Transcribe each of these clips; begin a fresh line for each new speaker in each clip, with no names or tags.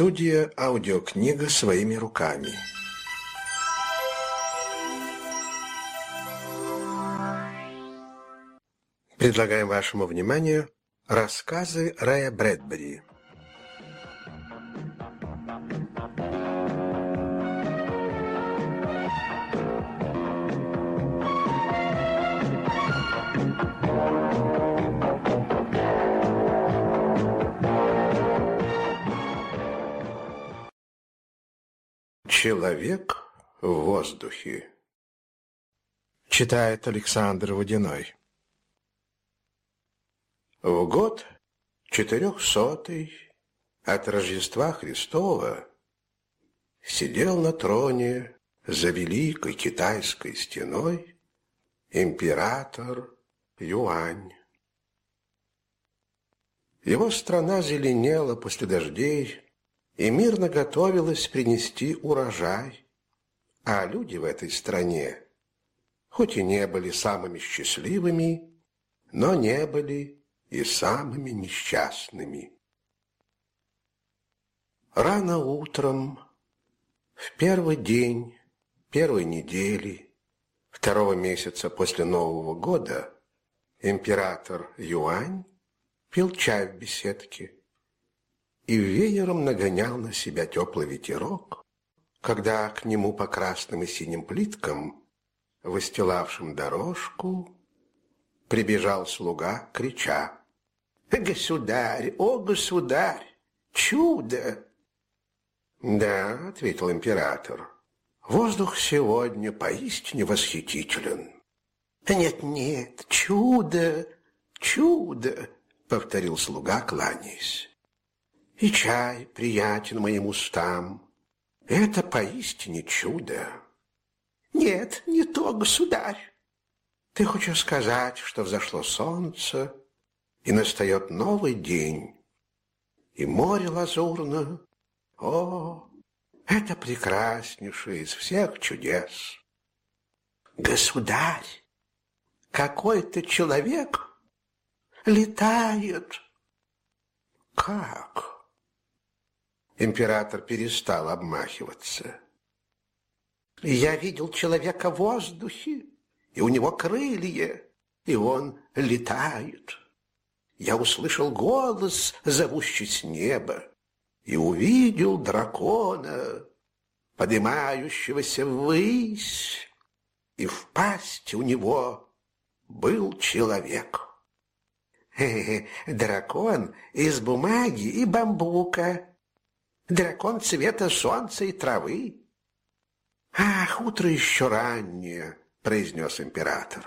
Студия «Аудиокнига своими руками». Предлагаем вашему вниманию рассказы Рэя Брэдбери. Человек в воздухе. Читает Александр Водяной. В год четырехсотый от Рождества Христова сидел на троне за великой китайской стеной император Юань. Его страна зеленела после дождей, и мирно готовилась принести урожай. А люди в этой стране, хоть и не были самыми счастливыми, но не были и самыми несчастными. Рано утром, в первый день первой недели второго месяца после Нового года, император Юань пил чай в беседке и веером нагонял на себя теплый ветерок, когда к нему по красным и синим плиткам, выстилавшим дорожку, прибежал слуга, крича «Государь, о, государь, чудо!» «Да», — ответил император, — «воздух сегодня поистине восхитителен». «Нет-нет, чудо, чудо!» — повторил слуга, кланяясь и чай приятен моим устам. Это поистине чудо. Нет, не то, государь. Ты хочешь сказать, что взошло солнце, и настает новый день, и море лазурно. О, это прекраснейшее из всех чудес. Государь, какой-то человек летает. Как? Император перестал обмахиваться. Я видел человека в воздухе, и у него крылья, и он летает. Я услышал голос, зовущий с неба, и увидел дракона, поднимающегося ввысь, и в пасти у него был человек. Хе -хе, дракон из бумаги и бамбука, дракон цвета солнца и травы. «Ах, утро еще раннее», — произнес император.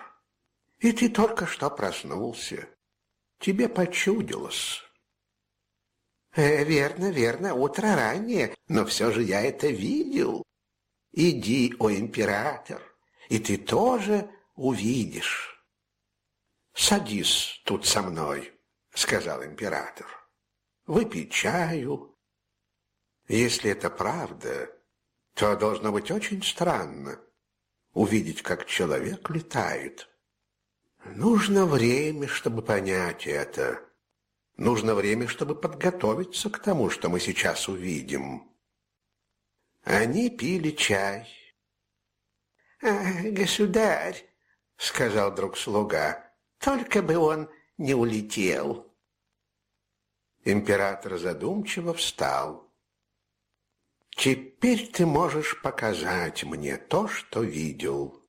«И ты только что проснулся. Тебе почудилось». «Э, «Верно, верно, утро раннее, но все же я это видел. Иди, о император, и ты тоже увидишь». «Садись тут со мной», — сказал император. «Выпей чаю, если это правда, то должно быть очень странно увидеть, как человек летает. Нужно время, чтобы понять это. Нужно время, чтобы подготовиться к тому, что мы сейчас увидим. Они пили чай. «А, «Государь», — сказал друг слуга, — «только бы он не улетел». Император задумчиво встал. Теперь ты можешь показать мне то, что видел.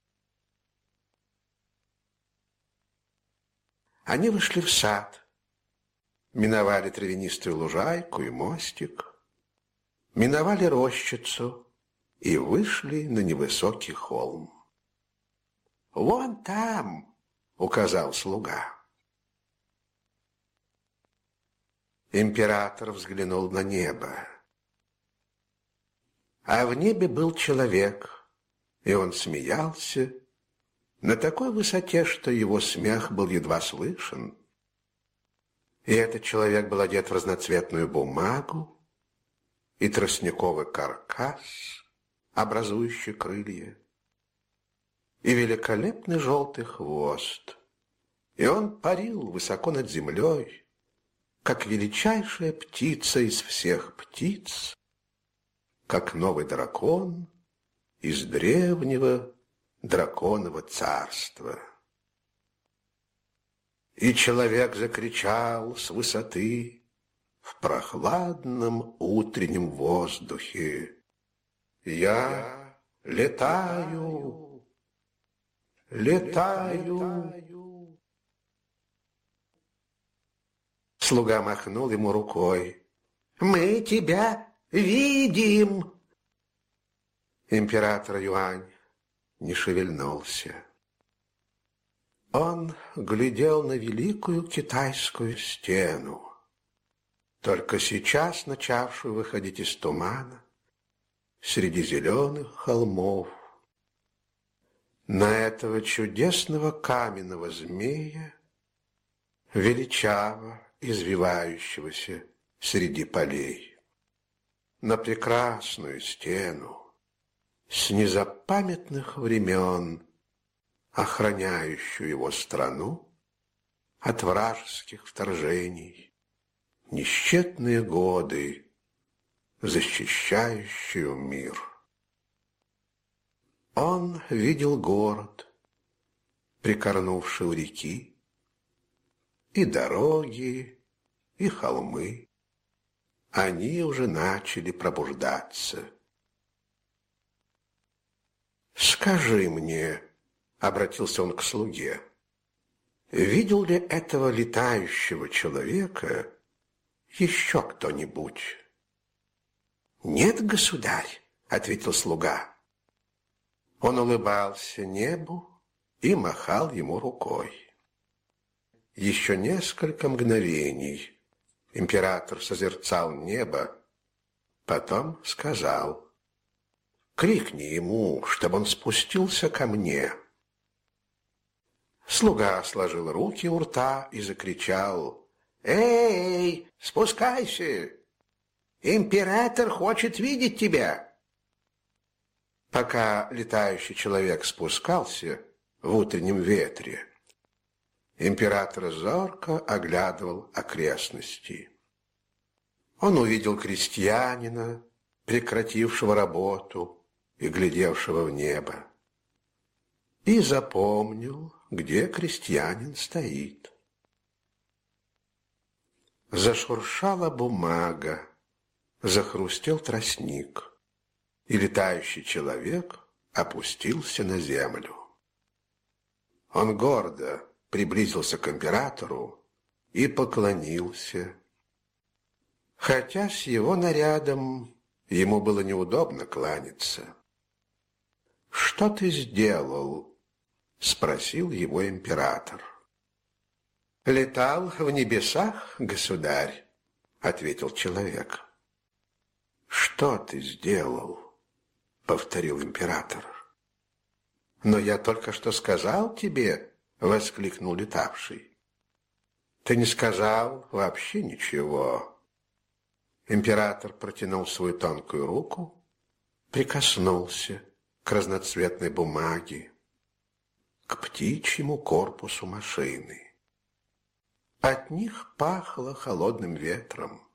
Они вышли в сад, миновали травянистую лужайку и мостик, миновали рощицу и вышли на невысокий холм. «Вон там!» — указал слуга. Император взглянул на небо. А в небе был человек, и он смеялся на такой высоте, что его смех был едва слышен. И этот человек был одет в разноцветную бумагу и тростниковый каркас, образующий крылья, и великолепный желтый хвост. И он парил высоко над землей, как величайшая птица из всех птиц, как новый дракон из древнего драконового царства. И человек закричал с высоты в прохладном утреннем воздухе. Я летаю, летаю. Слуга махнул ему рукой. «Мы тебя видим!» Император Юань не шевельнулся. Он глядел на великую китайскую стену, только сейчас начавшую выходить из тумана среди зеленых холмов. На этого чудесного каменного змея, величаво извивающегося среди полей, на прекрасную стену с незапамятных времен, охраняющую его страну от вражеских вторжений, несчетные годы, защищающую мир. Он видел город, прикорнувший у реки, и дороги, и холмы. Они уже начали пробуждаться. «Скажи мне», обратился он к слуге. Видел ли этого летающего человека еще кто-нибудь? Нет, государь, ответил слуга. Он улыбался небу и махал ему рукой. Еще несколько мгновений император созерцал небо, потом сказал, «Крикни ему, чтобы он спустился ко мне». Слуга сложил руки у рта и закричал. «Эй, спускайся! Император хочет видеть тебя!» Пока летающий человек спускался в утреннем ветре, император зорко оглядывал окрестности. Он увидел крестьянина, прекратившего работу и глядевшего в небо, и запомнил, где крестьянин стоит. Зашуршала бумага, захрустел тростник, и летающий человек опустился на землю. Он гордо приблизился к императору и поклонился. Хотя с его нарядом ему было неудобно кланяться. «Что ты сделал?» спросил его император. «Летал в небесах, государь», — ответил человек. «Что ты сделал?» — повторил император. «Но я только что сказал тебе», — воскликнул летавший. «Ты не сказал вообще ничего». Император протянул свою тонкую руку, прикоснулся к разноцветной бумаге, к птичьему корпусу машины. От них пахло холодным ветром.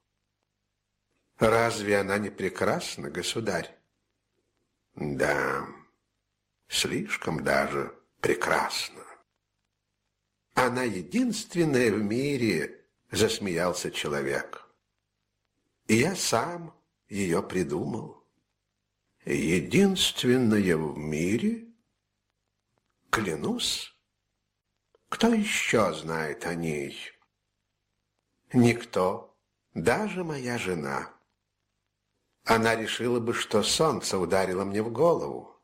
Разве она не прекрасна, государь? Да, слишком даже прекрасна. Она единственная в мире, засмеялся человек. И я сам ее придумал. Единственная в мире? Клянусь. Кто еще знает о ней? Никто, даже моя жена. Она решила бы, что солнце ударило мне в голову.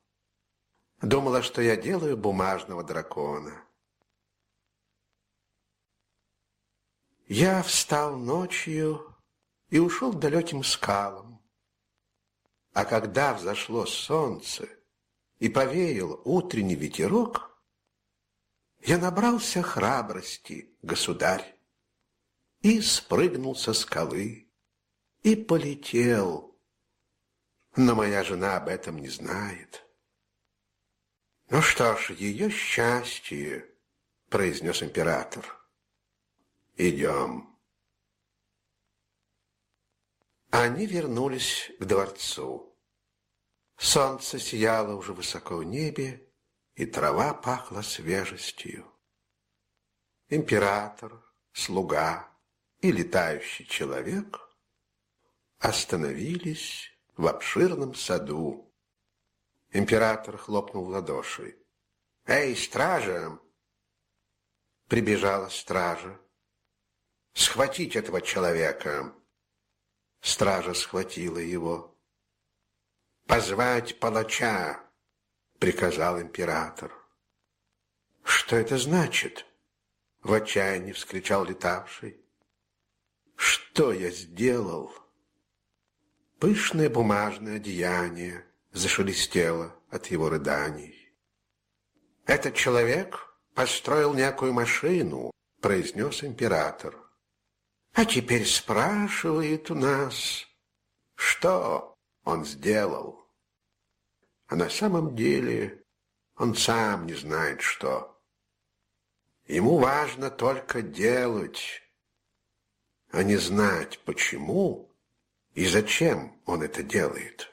Думала, что я делаю бумажного дракона. Я встал ночью и ушел к далеким скалам. А когда взошло солнце, и повеял утренний ветерок, я набрался храбрости, государь, и спрыгнул со скалы, и полетел. Но моя жена об этом не знает. Ну что ж, ее счастье, произнес император. Идем. Они вернулись к дворцу. Солнце сияло уже высоко в небе, и трава пахла свежестью. Император, слуга и летающий человек остановились в обширном саду. Император хлопнул в ладоши. «Эй, стража!» Прибежала стража. «Схватить этого человека!» Стража схватила его. «Позвать палача!» — приказал император. «Что это значит?» — в отчаянии вскричал летавший. «Что я сделал?» Пышное бумажное одеяние зашелестело от его рыданий. «Этот человек построил некую машину», — произнес император. «А теперь спрашивает у нас, что он сделал. А на самом деле он сам не знает, что. Ему важно только делать, а не знать, почему и зачем он это делает.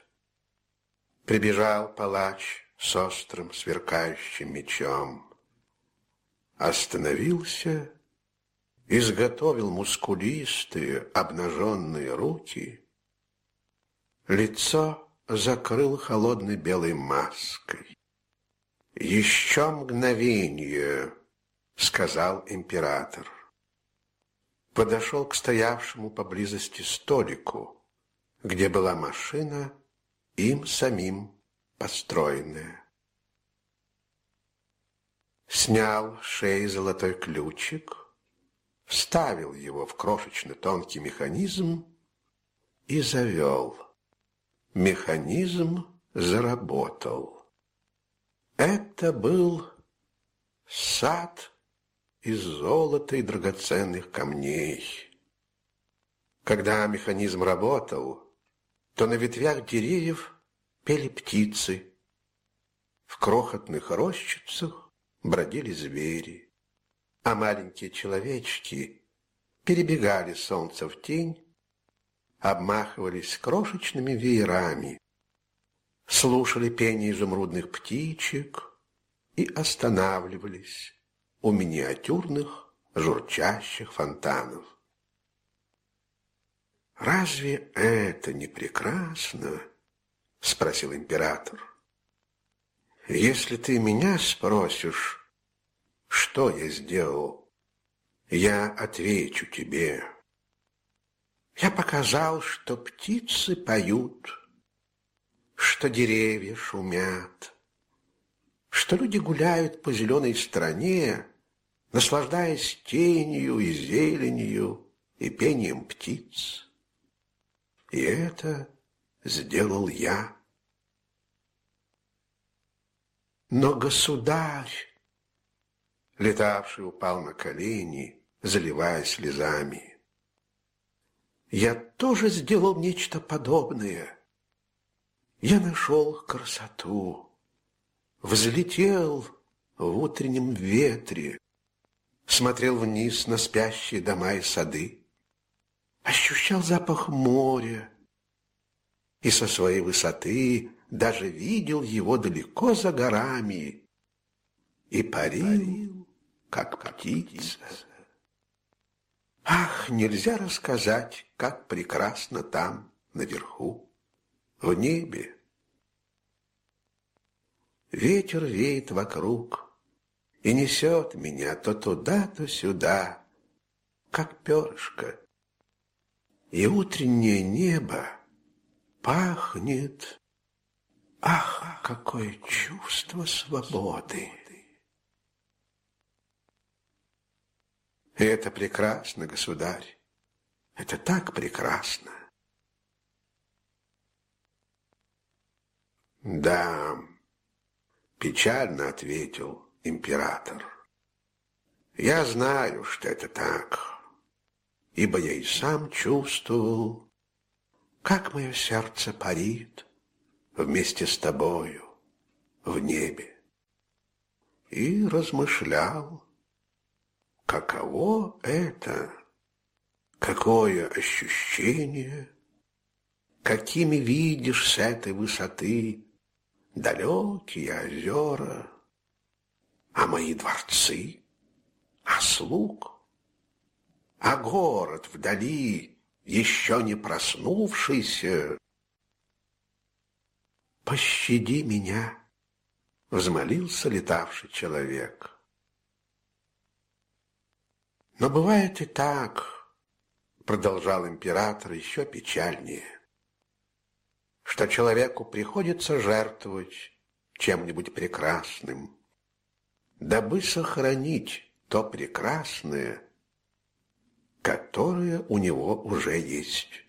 Прибежал палач с острым сверкающим мечом. Остановился, изготовил мускулистые обнаженные руки, лицо закрыл холодной белой маской. «Еще мгновение», — сказал император. Подошел к стоявшему поблизости столику, где была машина, им самим построенная. Снял шеи золотой ключик, вставил его в крошечный тонкий механизм и завел. Механизм заработал. Это был сад из золота и драгоценных камней. Когда механизм работал, то на ветвях деревьев пели птицы. В крохотных рощицах бродили звери, а маленькие человечки перебегали солнце в тень, обмахивались крошечными веерами, слушали пение изумрудных птичек и останавливались у миниатюрных журчащих фонтанов. «Разве это не прекрасно?» — спросил император. «Если ты меня спросишь, что я сделал, я отвечу тебе. Я показал, что птицы поют, что деревья шумят, что люди гуляют по зеленой стране, наслаждаясь тенью и зеленью и пением птиц. И это сделал я. Но государь, летавший, упал на колени, заливая слезами. Я тоже сделал нечто подобное. Я нашел красоту, взлетел в утреннем ветре, смотрел вниз на спящие дома и сады. Ощущал запах моря. И со своей высоты даже видел его далеко за горами. И парил, как птица. Ах, нельзя рассказать, как прекрасно там, наверху, в небе. Ветер веет вокруг и несет меня то туда, то сюда, как перышко и утреннее небо пахнет. Ах, какое чувство свободы! Это прекрасно, государь. Это так прекрасно. Да, печально ответил император. Я знаю, что это так ибо я и сам чувствовал, как мое сердце парит вместе с тобою в небе. И размышлял, каково это, какое ощущение какими видишь с этой высоты далекие озера, а мои дворцы, а слуг, а город вдали, еще не проснувшийся. «Пощади меня!» — взмолился летавший человек. «Но бывает и так», — продолжал император еще печальнее, «что человеку приходится жертвовать чем-нибудь прекрасным, дабы сохранить то прекрасное, которое у него уже есть.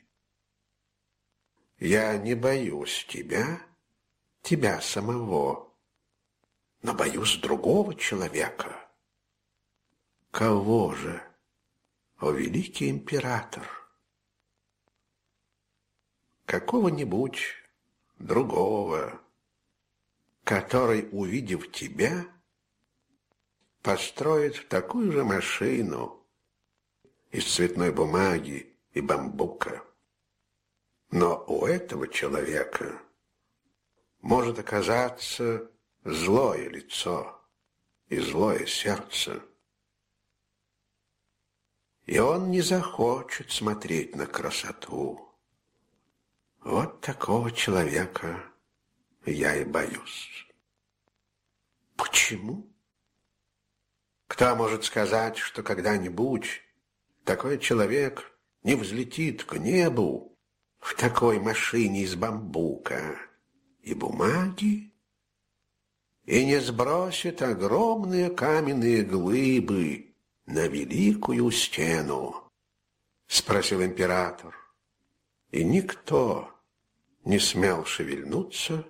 Я не боюсь тебя, тебя самого, но боюсь другого человека. Кого же, о великий император? Какого-нибудь другого, который, увидев тебя, построит такую же машину из цветной бумаги и бамбука. Но у этого человека может оказаться злое лицо и злое сердце. И он не захочет смотреть на красоту. Вот такого человека я и боюсь. Почему? Кто может сказать, что когда-нибудь такой человек не взлетит к небу в такой машине из бамбука и бумаги и не сбросит огромные каменные глыбы на великую стену? Спросил император. И никто не смел шевельнуться,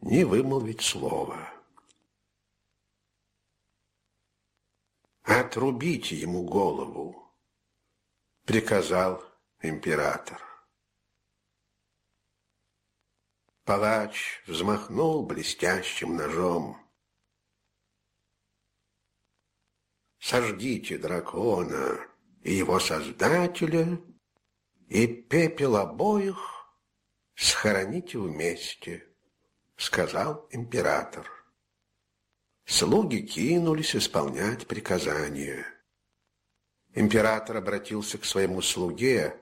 не вымолвить слова. «Отрубите ему голову», — приказал император. Палач взмахнул блестящим ножом. «Сожгите дракона и его создателя, и пепел обоих схороните вместе», — сказал император. Слуги кинулись исполнять приказания. Император обратился к своему слуге,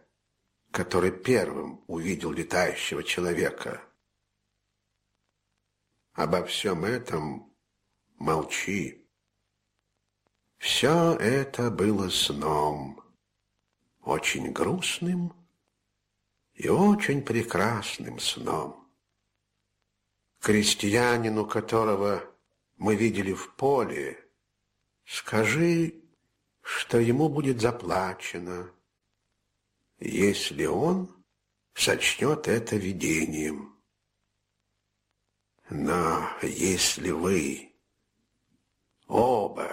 который первым увидел летающего человека. Обо всем этом молчи. Все это было сном, очень грустным и очень прекрасным сном. Крестьянину, которого мы видели в поле, скажи, что ему будет заплачено, если он сочтет это видением. Но если вы оба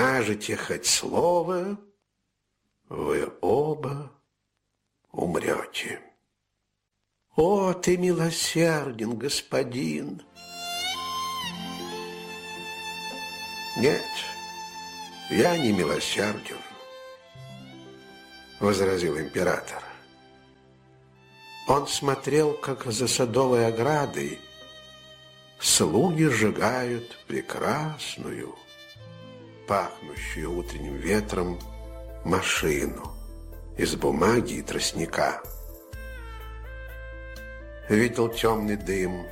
скажете хоть слово, вы оба умрете. О, ты милосерден, господин! Нет, я не милосерден, возразил император. Он смотрел, как за садовой оградой слуги сжигают прекрасную, пахнущую утренним ветром машину из бумаги и тростника. Видел темный дым,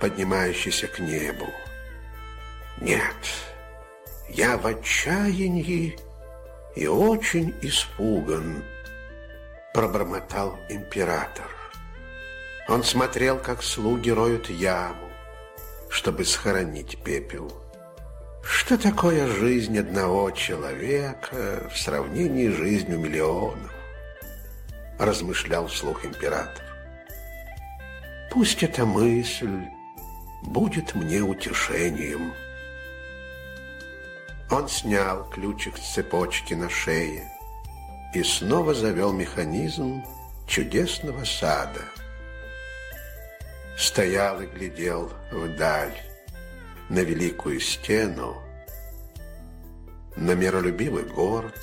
поднимающийся к небу. Нет, я в отчаянии и очень испуган, пробормотал император. Он смотрел, как слуги роют яму, чтобы схоронить пепел. Что такое жизнь одного человека в сравнении с жизнью миллионов? Размышлял вслух император. Пусть эта мысль будет мне утешением. Он снял ключик с цепочки на шее и снова завел механизм чудесного сада. Стоял и глядел вдаль, на великую стену, на миролюбивый город,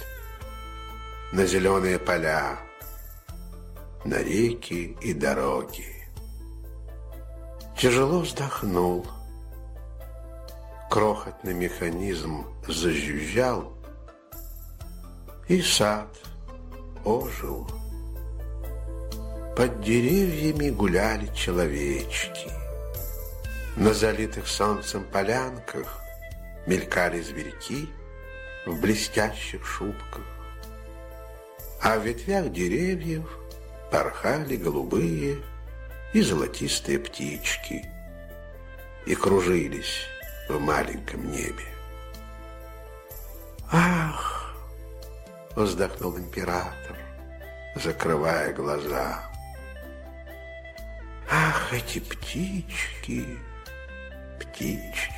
на зеленые поля, на реки и дороги. Тяжело вздохнул. Крохотный механизм зажужжал, и сад ожил. Под деревьями гуляли человечки. На залитых солнцем полянках мелькали зверьки в блестящих шубках. А в ветвях деревьев порхали голубые и золотистые птички и кружились в маленьком небе. «Ах!» — вздохнул император, закрывая глаза. «Ах, эти птички, птички!»